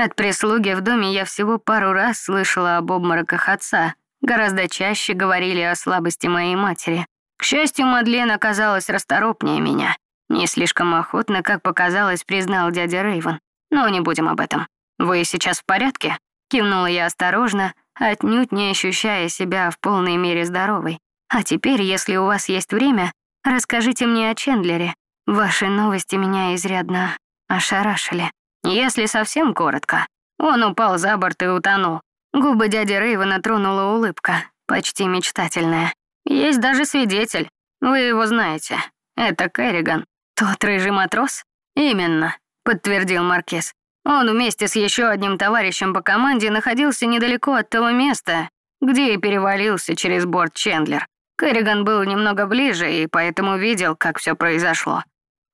От прислуги в доме я всего пару раз слышала об обмороках отца. Гораздо чаще говорили о слабости моей матери. К счастью, Мадлен оказалась расторопнее меня. Не слишком охотно, как показалось, признал дядя Рейвен. Но не будем об этом. Вы сейчас в порядке? Кивнула я осторожно, отнюдь не ощущая себя в полной мере здоровой. А теперь, если у вас есть время, расскажите мне о Чендлере. Ваши новости меня изрядно ошарашили. Если совсем коротко, он упал за борт и утонул. Губы дяди Рейвена тронула улыбка, почти мечтательная. Есть даже свидетель. Вы его знаете. Это Керриган. Тот рыжий матрос? Именно, подтвердил Маркиз. Он вместе с еще одним товарищем по команде находился недалеко от того места, где и перевалился через борт Чендлер. Керриган был немного ближе и поэтому видел, как все произошло.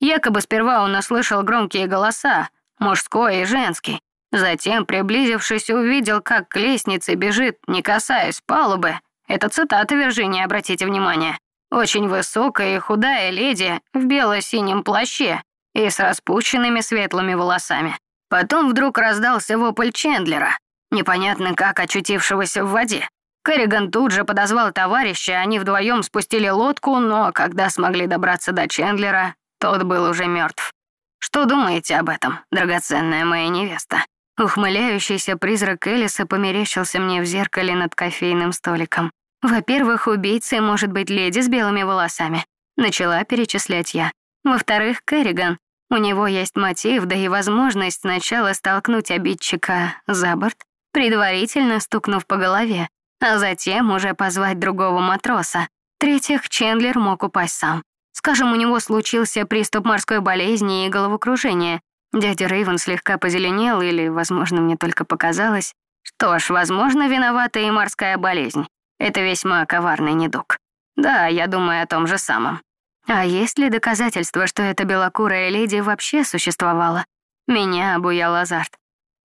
Якобы сперва он услышал громкие голоса, мужской и женский. Затем, приблизившись, увидел, как к лестнице бежит, не касаясь палубы. Это цитата Виржинии, обратите внимание. Очень высокая и худая леди в бело-синем плаще и с распущенными светлыми волосами. Потом вдруг раздался вопль Чендлера, непонятно как очутившегося в воде. Керриган тут же подозвал товарища, они вдвоем спустили лодку, но когда смогли добраться до Чендлера, тот был уже мертв. Что думаете об этом, драгоценная моя невеста? Ухмыляющийся призрак Элиса померещился мне в зеркале над кофейным столиком. Во-первых, убийцей может быть леди с белыми волосами. Начала перечислять я. Во-вторых, Керриган. У него есть мотив, да и возможность сначала столкнуть обидчика за борт, предварительно стукнув по голове, а затем уже позвать другого матроса. В-третьих, Чендлер мог упасть сам. Скажем, у него случился приступ морской болезни и головокружения. Дядя Рейвен слегка позеленел, или, возможно, мне только показалось. Что ж, возможно, виновата и морская болезнь. Это весьма коварный недуг. Да, я думаю о том же самом. А есть ли доказательства, что эта белокурая леди вообще существовала? Меня обуял азарт.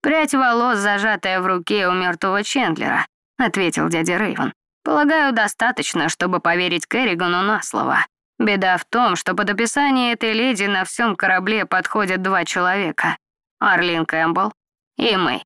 «Прядь волос, зажатая в руке у мертвого Чендлера», — ответил дядя Рейвен. «Полагаю, достаточно, чтобы поверить Керригану на слово. Беда в том, что под описание этой леди на всем корабле подходят два человека. Арлин Кэмпбелл и Мэй.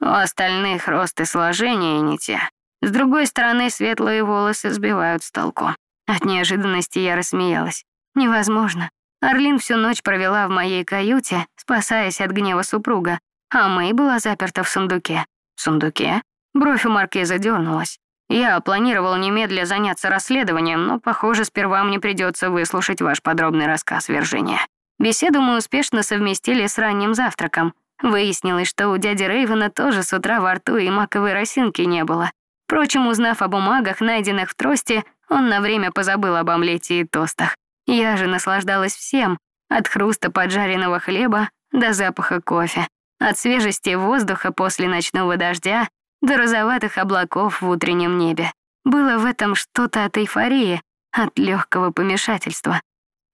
У остальных рост и сложение не те. С другой стороны, светлые волосы сбивают с толку. От неожиданности я рассмеялась. Невозможно. Арлин всю ночь провела в моей каюте, спасаясь от гнева супруга, а Мэй была заперта в сундуке. В сундуке? Бровь у маркиза дернулась. Я планировал немедля заняться расследованием, но, похоже, сперва мне придется выслушать ваш подробный рассказ, Виржиния. Беседу мы успешно совместили с ранним завтраком. Выяснилось, что у дяди Рейвена тоже с утра во рту и маковой росинки не было. Впрочем, узнав о бумагах, найденных в тросте, он на время позабыл об омлете и тостах. Я же наслаждалась всем, от хруста поджаренного хлеба до запаха кофе, от свежести воздуха после ночного дождя до розоватых облаков в утреннем небе. Было в этом что-то от эйфории, от легкого помешательства.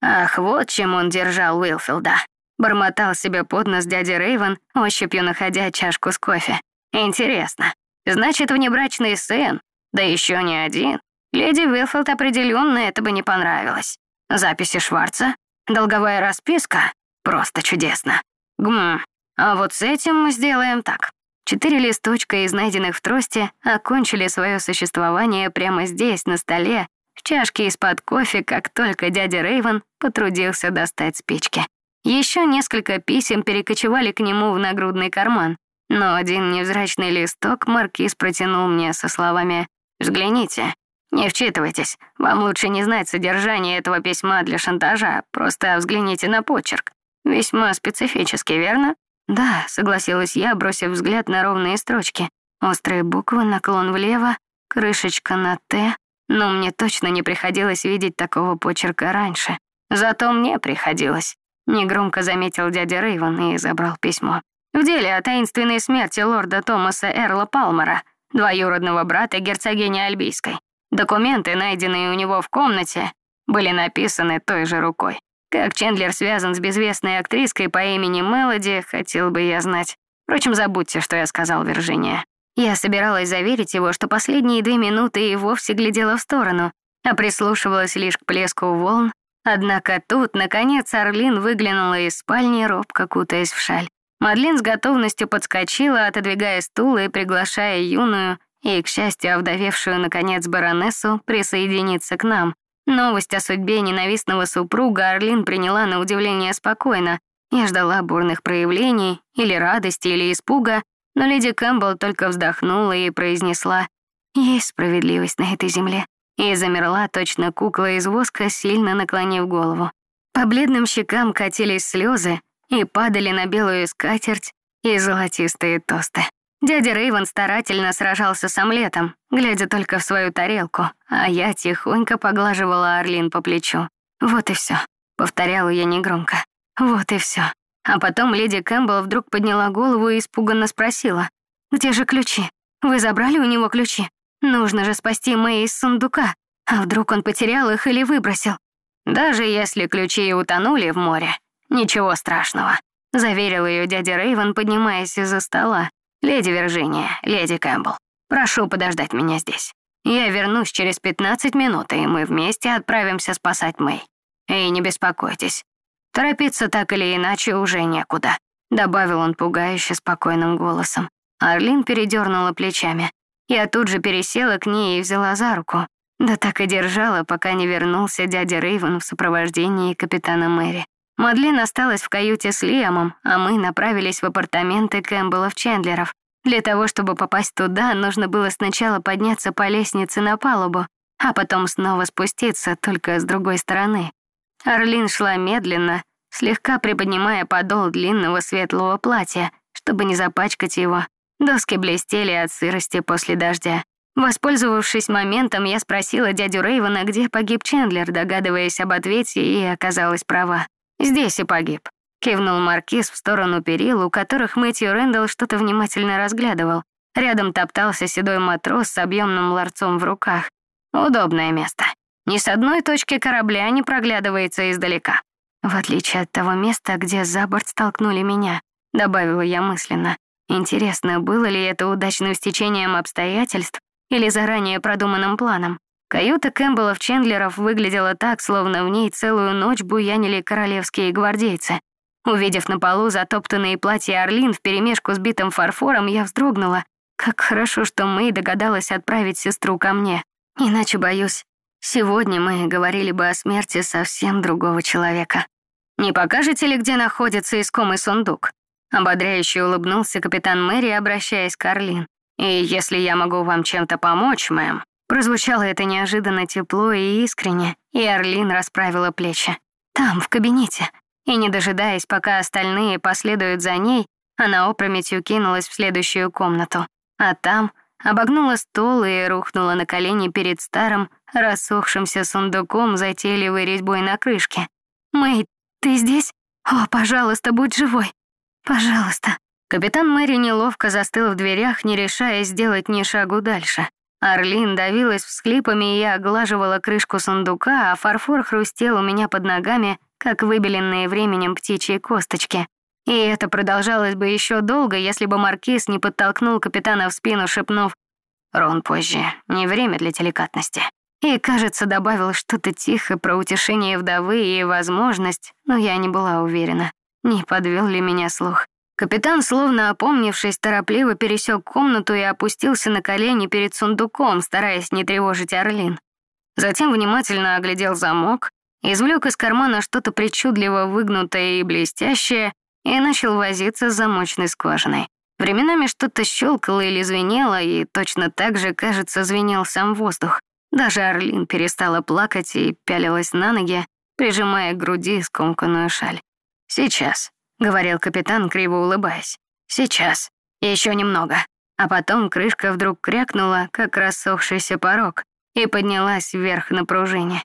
Ах, вот чем он держал Уилфилда. Бормотал себе под нос дядя Рейвен, ощупью находя чашку с кофе. Интересно, значит, внебрачный сын, да еще не один. Леди Уилфилд определенно это бы не понравилось. Записи Шварца, долговая расписка, просто чудесно. Гм, а вот с этим мы сделаем так. Четыре листочка из найденных в трости окончили свое существование прямо здесь, на столе, в чашке из-под кофе, как только дядя Рейвен потрудился достать спички. Еще несколько писем перекочевали к нему в нагрудный карман, но один невзрачный листок маркиз протянул мне со словами «Взгляните, не вчитывайтесь, вам лучше не знать содержание этого письма для шантажа, просто взгляните на почерк. Весьма специфический, верно?» «Да», — согласилась я, бросив взгляд на ровные строчки. Острые буквы, наклон влево, крышечка на «Т». Но мне точно не приходилось видеть такого почерка раньше. Зато мне приходилось. Негромко заметил дядя Рейвен и забрал письмо. В деле о таинственной смерти лорда Томаса Эрла Палмера, двоюродного брата герцогини Альбийской. Документы, найденные у него в комнате, были написаны той же рукой. Как Чендлер связан с безвестной актриской по имени Мелоди, хотел бы я знать. Впрочем, забудьте, что я сказал Виржиния. Я собиралась заверить его, что последние две минуты и вовсе глядела в сторону, а прислушивалась лишь к плеску волн. Однако тут, наконец, Орлин выглянула из спальни, робко кутаясь в шаль. Мадлен с готовностью подскочила, отодвигая стул и приглашая юную и, к счастью, овдовевшую, наконец, баронессу присоединиться к нам. Новость о судьбе ненавистного супруга Орлин приняла на удивление спокойно. Я ждала бурных проявлений, или радости, или испуга, но леди Кэмпбелл только вздохнула и произнесла «Есть справедливость на этой земле» и замерла точно кукла из воска, сильно наклонив голову. По бледным щекам катились слезы и падали на белую скатерть и золотистые тосты. Дядя Рейвен старательно сражался с омлетом, глядя только в свою тарелку, а я тихонько поглаживала Орлин по плечу. «Вот и все, повторяла я негромко. «Вот и все. А потом леди Кэмпбелл вдруг подняла голову и испуганно спросила. «Где же ключи? Вы забрали у него ключи? Нужно же спасти Мэй из сундука. А вдруг он потерял их или выбросил?» «Даже если ключи утонули в море, ничего страшного», заверил ее дядя Рейвен, поднимаясь из-за стола. «Леди Виржиния, леди Кэмпбелл, прошу подождать меня здесь. Я вернусь через 15 минут, и мы вместе отправимся спасать Мэй. И не беспокойтесь, торопиться так или иначе уже некуда», добавил он пугающе спокойным голосом. Арлин передернула плечами. Я тут же пересела к ней и взяла за руку. Да так и держала, пока не вернулся дядя Рейвен в сопровождении капитана Мэри. Мадлен осталась в каюте с Лиамом, а мы направились в апартаменты Кэмпбеллов-Чендлеров. Для того, чтобы попасть туда, нужно было сначала подняться по лестнице на палубу, а потом снова спуститься, только с другой стороны. Орлин шла медленно, слегка приподнимая подол длинного светлого платья, чтобы не запачкать его. Доски блестели от сырости после дождя. Воспользовавшись моментом, я спросила дядю Рейвена, где погиб Чендлер, догадываясь об ответе, и оказалась права. «Здесь и погиб», — кивнул Маркиз в сторону перил, у которых Мэтью Рэндалл что-то внимательно разглядывал. Рядом топтался седой матрос с объемным ларцом в руках. Удобное место. Ни с одной точки корабля не проглядывается издалека. В отличие от того места, где за борт столкнули меня, добавила я мысленно. Интересно, было ли это удачным стечением обстоятельств или заранее продуманным планом? Каюта Кэмпбеллов-Чендлеров выглядела так, словно в ней целую ночь буянили королевские гвардейцы. Увидев на полу затоптанные платья Орлин вперемешку с битым фарфором, я вздрогнула. Как хорошо, что Мэй догадалась отправить сестру ко мне. Иначе, боюсь, сегодня мы говорили бы о смерти совсем другого человека. «Не покажете ли, где находится искомый сундук?» Ободряюще улыбнулся капитан Мэри, обращаясь к Орлин. «И если я могу вам чем-то помочь, мэм, Прозвучало это неожиданно тепло и искренне, и Орлин расправила плечи. Там, в кабинете. И не дожидаясь, пока остальные последуют за ней, она опрометью кинулась в следующую комнату. А там обогнула стол и рухнула на колени перед старым, рассохшимся сундуком, затейливой резьбой на крышке. «Мэй, ты здесь? О, пожалуйста, будь живой! Пожалуйста!» Капитан Мэри неловко застыл в дверях, не решаясь сделать ни шагу дальше. Орлин давилась всхлипами, и я оглаживала крышку сундука, а фарфор хрустел у меня под ногами, как выбеленные временем птичьи косточки. И это продолжалось бы еще долго, если бы Маркиз не подтолкнул капитана в спину, шепнув «Рон позже, не время для деликатности». И, кажется, добавил что-то тихо про утешение вдовы и возможность, но я не была уверена, не подвел ли меня слух. Капитан, словно опомнившись, торопливо пересек комнату и опустился на колени перед сундуком, стараясь не тревожить Орлин. Затем внимательно оглядел замок, извлек из кармана что-то причудливо выгнутое и блестящее и начал возиться с замочной скважиной. Временами что-то щелкало или звенело, и точно так же, кажется, звенел сам воздух. Даже Орлин перестала плакать и пялилась на ноги, прижимая к груди скомканную шаль. «Сейчас», — говорил капитан, криво улыбаясь. «Сейчас. Еще немного». А потом крышка вдруг крякнула, как рассохшийся порог, и поднялась вверх на пружине.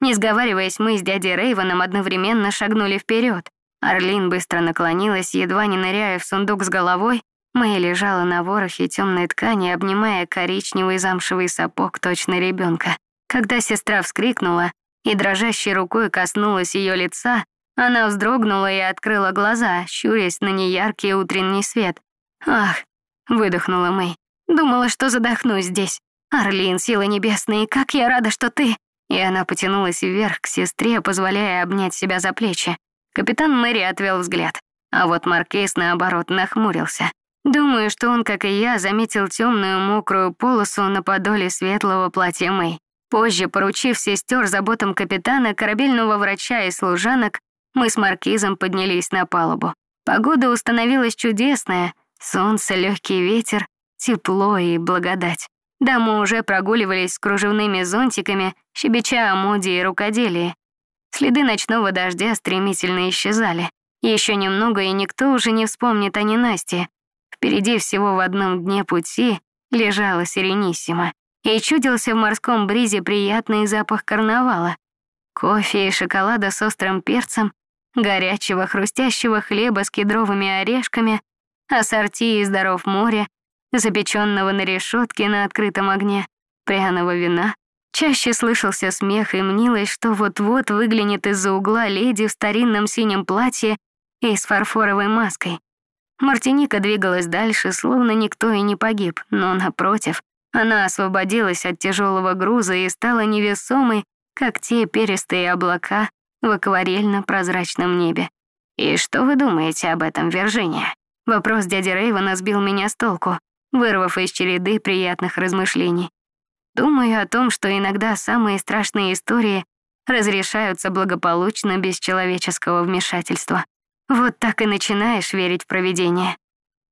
Не сговариваясь, мы с дядей Рейвоном одновременно шагнули вперед. Орлин быстро наклонилась, едва не ныряя в сундук с головой. Мэй лежала на ворохе темной ткани, обнимая коричневый замшевый сапог точно ребенка. Когда сестра вскрикнула и дрожащей рукой коснулась ее лица, она вздрогнула и открыла глаза, щурясь на неяркий утренний свет. «Ах!» — выдохнула Мэй. «Думала, что задохнусь здесь. Орлин, сила небесная, как я рада, что ты...» И она потянулась вверх к сестре, позволяя обнять себя за плечи. Капитан Мэри отвел взгляд. а вот Маркейс, наоборот, нахмурился. Думаю, что он, как и я, заметил темную мокрую полосу на подоле светлого платья Мэй. Позже, поручив сестер заботам капитана, корабельного врача и служанок, мы с Маркизом поднялись на палубу. Погода установилась чудесная, солнце, легкий ветер, тепло и благодать. Дамы уже прогуливались с кружевными зонтиками, щебеча о моде и рукоделии. Следы ночного дождя стремительно исчезали. Еще немного, и никто уже не вспомнит о ненастье. Впереди всего в одном дне пути лежала Сирениссима, и чудился в морском бризе приятный запах карнавала. Кофе и шоколада с острым перцем, горячего хрустящего хлеба с кедровыми орешками, ассорти из даров моря, запеченного на решетке на открытом огне, пряного вина. Чаще слышался смех и мнилось, что вот-вот выглянет из-за угла леди в старинном синем платье и с фарфоровой маской. Мартиника двигалась дальше, словно никто и не погиб, но напротив, она освободилась от тяжелого груза и стала невесомой, как те перистые облака в акварельно-прозрачном небе. «И что вы думаете об этом, Виржиния?» Вопрос дяди Рейвана сбил меня с толку, вырвав из череды приятных размышлений. Думаю о том, что иногда самые страшные истории разрешаются благополучно без человеческого вмешательства. Вот так и начинаешь верить в провидение.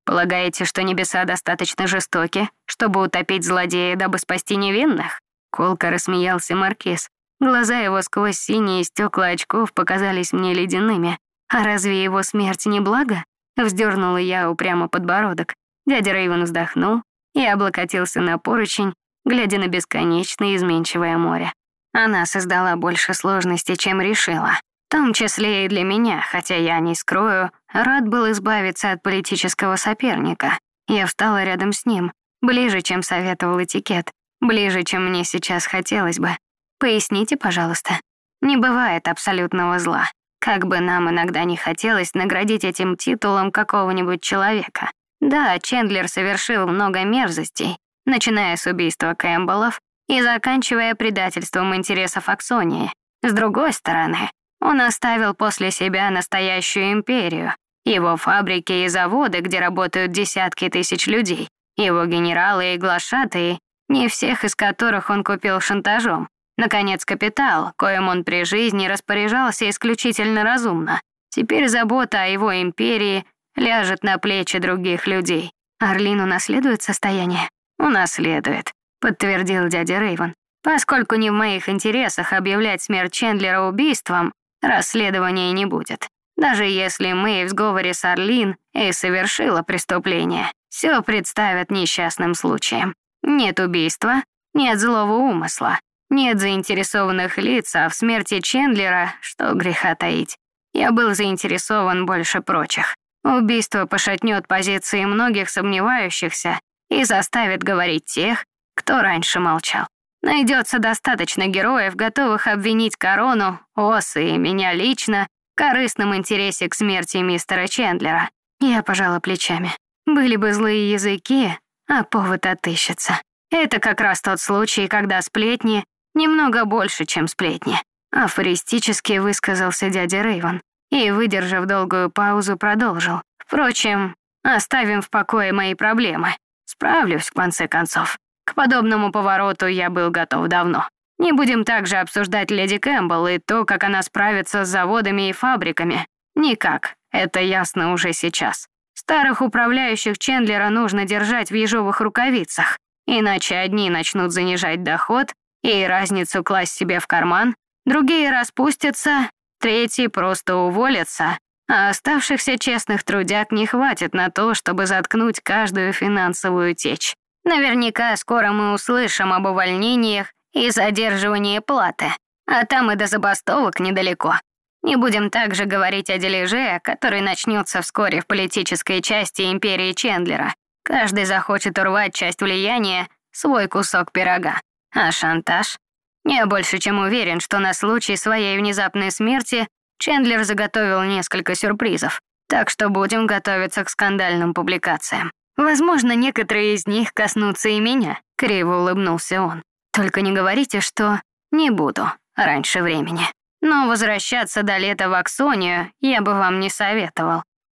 Полагаете, что небеса достаточно жестоки, чтобы утопить злодея, дабы спасти невинных? Колко рассмеялся Маркиз. Глаза его сквозь синие стекла очков показались мне ледяными. А разве его смерть не благо? Вздернула я упрямо подбородок. Дядя Рейвен вздохнул и облокотился на поручень, глядя на бесконечное изменчивое море. Она создала больше сложностей, чем решила. В том числе и для меня, хотя я не скрою, рад был избавиться от политического соперника. Я встала рядом с ним, ближе, чем советовал этикет, ближе, чем мне сейчас хотелось бы. Поясните, пожалуйста. Не бывает абсолютного зла. Как бы нам иногда не хотелось наградить этим титулом какого-нибудь человека. Да, Чендлер совершил много мерзостей, начиная с убийства Кэмпбеллов и заканчивая предательством интересов Аксонии. С другой стороны, он оставил после себя настоящую империю, его фабрики и заводы, где работают десятки тысяч людей, его генералы и глашатые, не всех из которых он купил шантажом. Наконец, капитал, коим он при жизни распоряжался исключительно разумно. Теперь забота о его империи ляжет на плечи других людей. Орлин унаследует состояние? Унаследует, подтвердил дядя Рейвен. Поскольку не в моих интересах объявлять смерть Чендлера убийством, расследования не будет. Даже если мы в сговоре с Орлин и совершила преступление, все представят несчастным случаем. Нет убийства, нет злого умысла, нет заинтересованных лиц, а в смерти Чендлера, что греха таить. Я был заинтересован больше прочих. Убийство пошатнет позиции многих сомневающихся и заставит говорить тех, кто раньше молчал. Найдется достаточно героев, готовых обвинить корону, Осы и меня лично в корыстном интересе к смерти мистера Чендлера. Я пожала плечами. Были бы злые языки, а повод отыщется. Это как раз тот случай, когда сплетни немного больше, чем сплетни. Афористически высказался дядя Рейвен и, выдержав долгую паузу, продолжил. Впрочем, оставим в покое мои проблемы. Справлюсь, в конце концов. К подобному повороту я был готов давно. Не будем также обсуждать леди Кэмпбелл и то, как она справится с заводами и фабриками. Никак, это ясно уже сейчас. Старых управляющих Чендлера нужно держать в ежовых рукавицах, иначе одни начнут занижать доход и разницу класть себе в карман, другие распустятся, третьи просто уволятся, а оставшихся честных трудяг не хватит на то, чтобы заткнуть каждую финансовую течь. Наверняка скоро мы услышим об увольнениях и задерживании платы, а там и до забастовок недалеко. Не будем также говорить о дележе, который начнется вскоре в политической части империи Чендлера. Каждый захочет урвать часть влияния, свой кусок пирога. А шантаж? Я больше чем уверен, что на случай своей внезапной смерти Чендлер заготовил несколько сюрпризов, так что будем готовиться к скандальным публикациям. Возможно, некоторые из них коснутся и меня, криво улыбнулся он. Только не говорите, что не буду раньше времени. Но возвращаться до лета в Аксонию я бы вам не советовал.